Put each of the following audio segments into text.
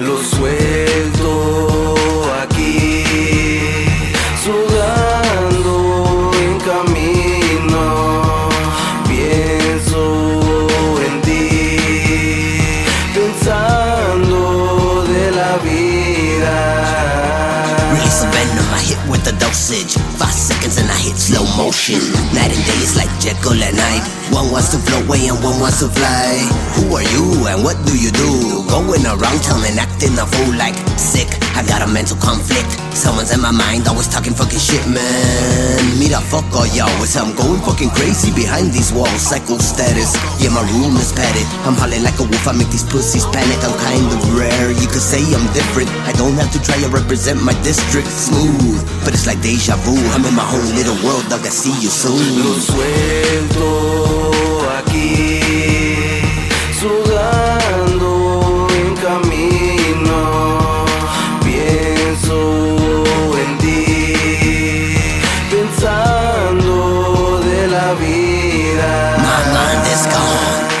lo suelto aquí, sudando en camino, pienso en ti, pensando de la vida. Release venom, I hit with the dosage. Five seconds hit slow motion. Night and day is like Jekyll and Hyde. One wants to float away and one wants to fly. Who are you and what do you do? Going around town and acting a fool like sick. I got a mental conflict. Someone's in my mind, always talking fucking shit, man. Me the fuck all y'all with I'm going fucking crazy behind these walls. Psycho status, yeah, my room is padded. I'm howling like a wolf, I make these pussies panic. I'm kind of rare, you could say I'm different. I don't have to try to represent my district smooth, but it's like deja vu. I'm in my own little world, dog. I see you Lo soon. suelto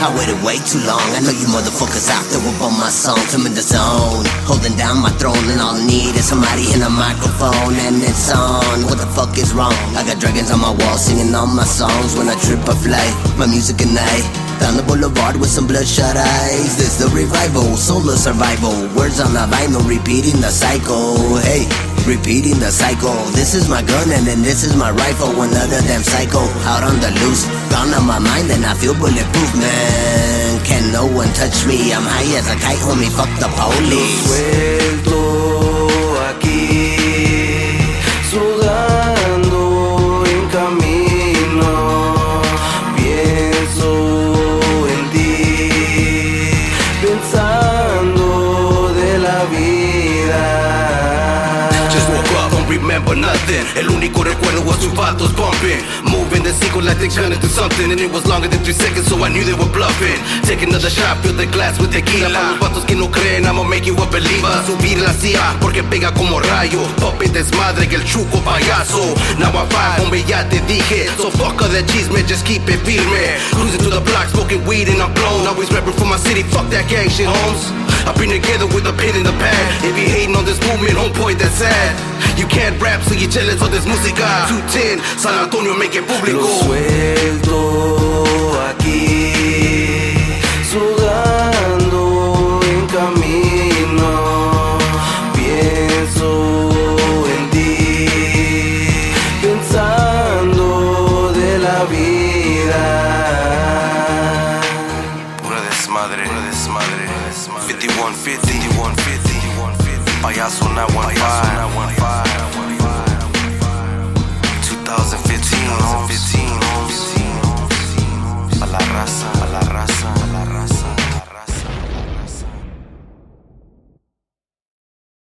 I waited way too long. I know you motherfuckers out there will bump my songs. I'm in the zone, holding down my throne, and all I need is somebody in a microphone, and it's on. What the fuck is wrong? I got dragons on my wall singing all my songs. When I trip, I fly. My music and I. Down the boulevard with some bloodshot eyes. This the revival, solo survival. Words on the vinyl, repeating the cycle. Hey, repeating the cycle. This is my gun and then this is my rifle. Another damn psycho out on the loose. Gone on my mind and I feel bulletproof, man. Can no one touch me? I'm high as a kite, homie. Fuck the police. Don't remember nothing. El único recuerdo was two vatos bumping. Moving the sequel like they turned into something. And it was longer than three seconds, so I knew they were bluffing. Take another shot, fill the glass with tequila. Para los vatos que no creen, I'ma make you a believer. Subir la CIA, porque pega como rayo. Puppet desmadre que el chuco payaso. Now I five, hombre, ya te dije. So fuck all that chisme, just keep it firme. Cruising through the block, smoking weed and I'm blown. Always rapping for my city, fuck that gang shit, homes. I've been together with a pen in the pad. If you hating on this movement, homeboy, that's sad. You can't rap, so you're jealous of this música. 210, San Antonio, make it Lo público. suelto aquí, sudando en camino, pienso en ti, pensando de la vida. Pura desmadre, pura desmadre. 5150, 5150. Payaso 915.